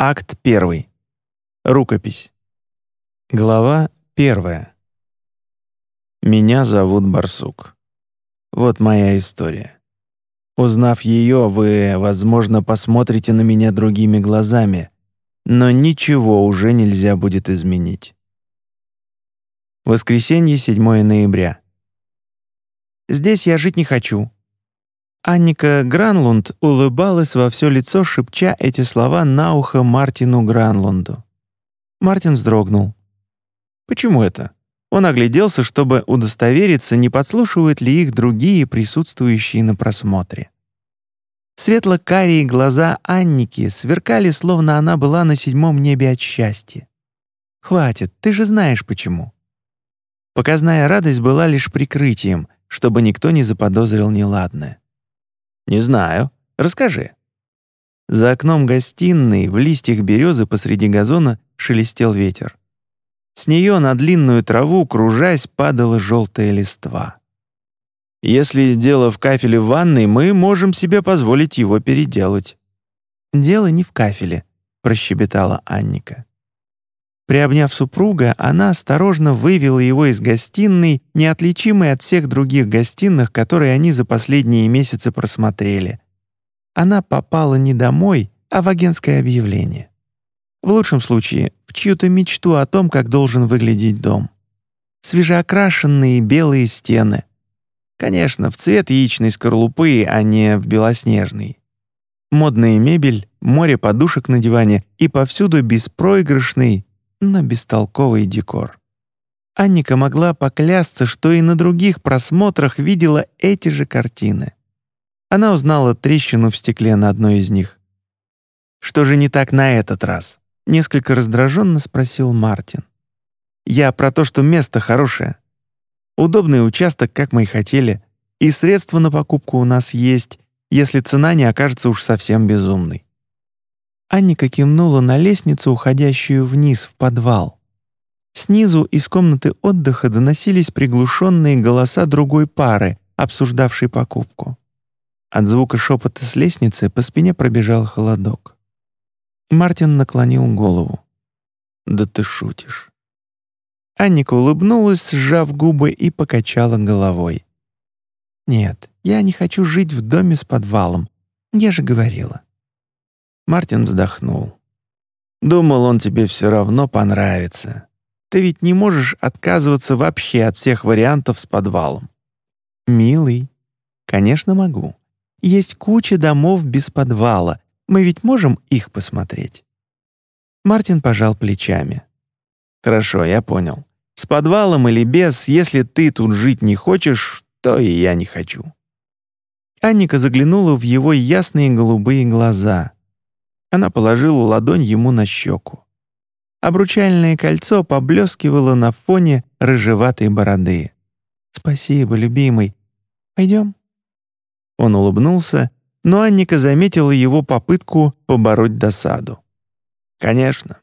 Акт 1. Рукопись. Глава 1. Меня зовут Барсук. Вот моя история. Узнав ее, вы, возможно, посмотрите на меня другими глазами, но ничего уже нельзя будет изменить. Воскресенье, 7 ноября. Здесь я жить не хочу. Анника Гранлунд улыбалась во все лицо, шепча эти слова на ухо Мартину Гранлунду. Мартин вздрогнул. Почему это? Он огляделся, чтобы удостовериться, не подслушивают ли их другие присутствующие на просмотре. Светло-карие глаза Анники сверкали, словно она была на седьмом небе от счастья. «Хватит, ты же знаешь почему». Показная радость была лишь прикрытием, чтобы никто не заподозрил неладное. «Не знаю. Расскажи». За окном гостиной в листьях березы посреди газона шелестел ветер. С нее на длинную траву, кружась, падала желтая листва. «Если дело в кафеле в ванной, мы можем себе позволить его переделать». «Дело не в кафеле», — прощебетала Анника. Приобняв супруга, она осторожно вывела его из гостиной, неотличимой от всех других гостиных, которые они за последние месяцы просмотрели. Она попала не домой, а в агентское объявление. В лучшем случае, в чью-то мечту о том, как должен выглядеть дом. Свежеокрашенные белые стены. Конечно, в цвет яичной скорлупы, а не в белоснежный. Модная мебель, море подушек на диване и повсюду беспроигрышный, но бестолковый декор. Анника могла поклясться, что и на других просмотрах видела эти же картины. Она узнала трещину в стекле на одной из них. «Что же не так на этот раз?» — несколько раздраженно спросил Мартин. «Я про то, что место хорошее. Удобный участок, как мы и хотели, и средства на покупку у нас есть, если цена не окажется уж совсем безумной. Анника кивнула на лестницу, уходящую вниз в подвал. Снизу из комнаты отдыха доносились приглушенные голоса другой пары, обсуждавшей покупку. От звука шепота с лестницы по спине пробежал холодок. Мартин наклонил голову. «Да ты шутишь». Анника улыбнулась, сжав губы и покачала головой. «Нет, я не хочу жить в доме с подвалом. Я же говорила. Мартин вздохнул. «Думал, он тебе все равно понравится. Ты ведь не можешь отказываться вообще от всех вариантов с подвалом». «Милый, конечно могу. Есть куча домов без подвала. Мы ведь можем их посмотреть». Мартин пожал плечами. «Хорошо, я понял. С подвалом или без, если ты тут жить не хочешь, то и я не хочу». Анника заглянула в его ясные голубые глаза — она положила ладонь ему на щеку. Обручальное кольцо поблескивало на фоне рыжеватой бороды. «Спасибо, любимый. Пойдем?» Он улыбнулся, но Анника заметила его попытку побороть досаду. «Конечно».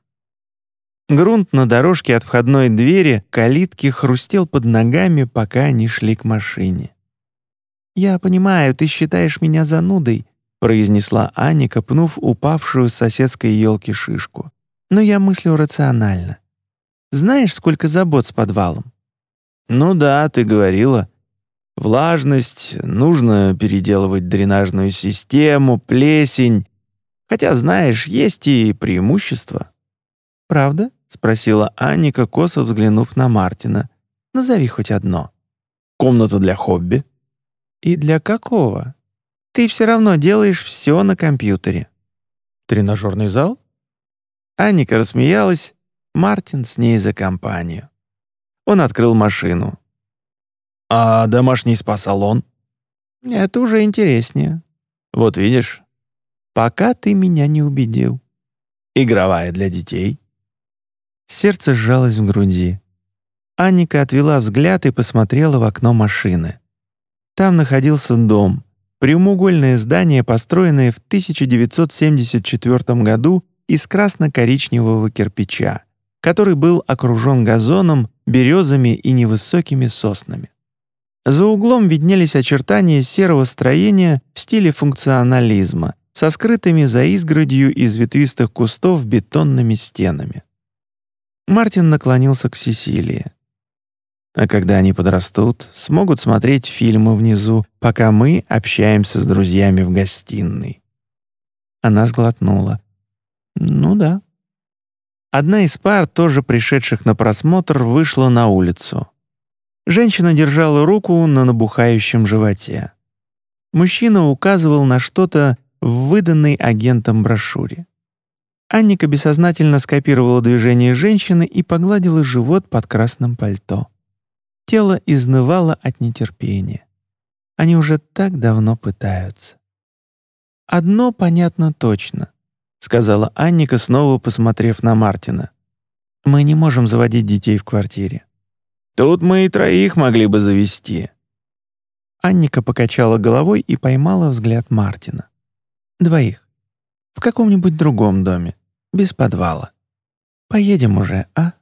Грунт на дорожке от входной двери калитки хрустел под ногами, пока они шли к машине. «Я понимаю, ты считаешь меня занудой, произнесла Аня, копнув упавшую с соседской елки шишку. «Но я мыслю рационально. Знаешь, сколько забот с подвалом?» «Ну да, ты говорила. Влажность, нужно переделывать дренажную систему, плесень. Хотя, знаешь, есть и преимущества». «Правда?» — спросила Анника, косо взглянув на Мартина. «Назови хоть одно». «Комната для хобби». «И для какого?» Ты все равно делаешь все на компьютере». «Тренажерный зал?» Анника рассмеялась, Мартин с ней за компанию. Он открыл машину. «А домашний спа-салон?» «Это уже интереснее». «Вот видишь, пока ты меня не убедил». «Игровая для детей». Сердце сжалось в груди. Анника отвела взгляд и посмотрела в окно машины. Там находился дом, Прямоугольное здание, построенное в 1974 году из красно-коричневого кирпича, который был окружен газоном, березами и невысокими соснами. За углом виднелись очертания серого строения в стиле функционализма со скрытыми за изгородью из ветвистых кустов бетонными стенами. Мартин наклонился к Сесилии. А когда они подрастут, смогут смотреть фильмы внизу, пока мы общаемся с друзьями в гостиной. Она сглотнула. «Ну да». Одна из пар, тоже пришедших на просмотр, вышла на улицу. Женщина держала руку на набухающем животе. Мужчина указывал на что-то в выданной агентом брошюре. Анника бессознательно скопировала движение женщины и погладила живот под красным пальто. Тело изнывало от нетерпения. Они уже так давно пытаются. «Одно понятно точно», — сказала Анника, снова посмотрев на Мартина. «Мы не можем заводить детей в квартире». «Тут мы и троих могли бы завести». Анника покачала головой и поймала взгляд Мартина. «Двоих. В каком-нибудь другом доме, без подвала. Поедем уже, а?»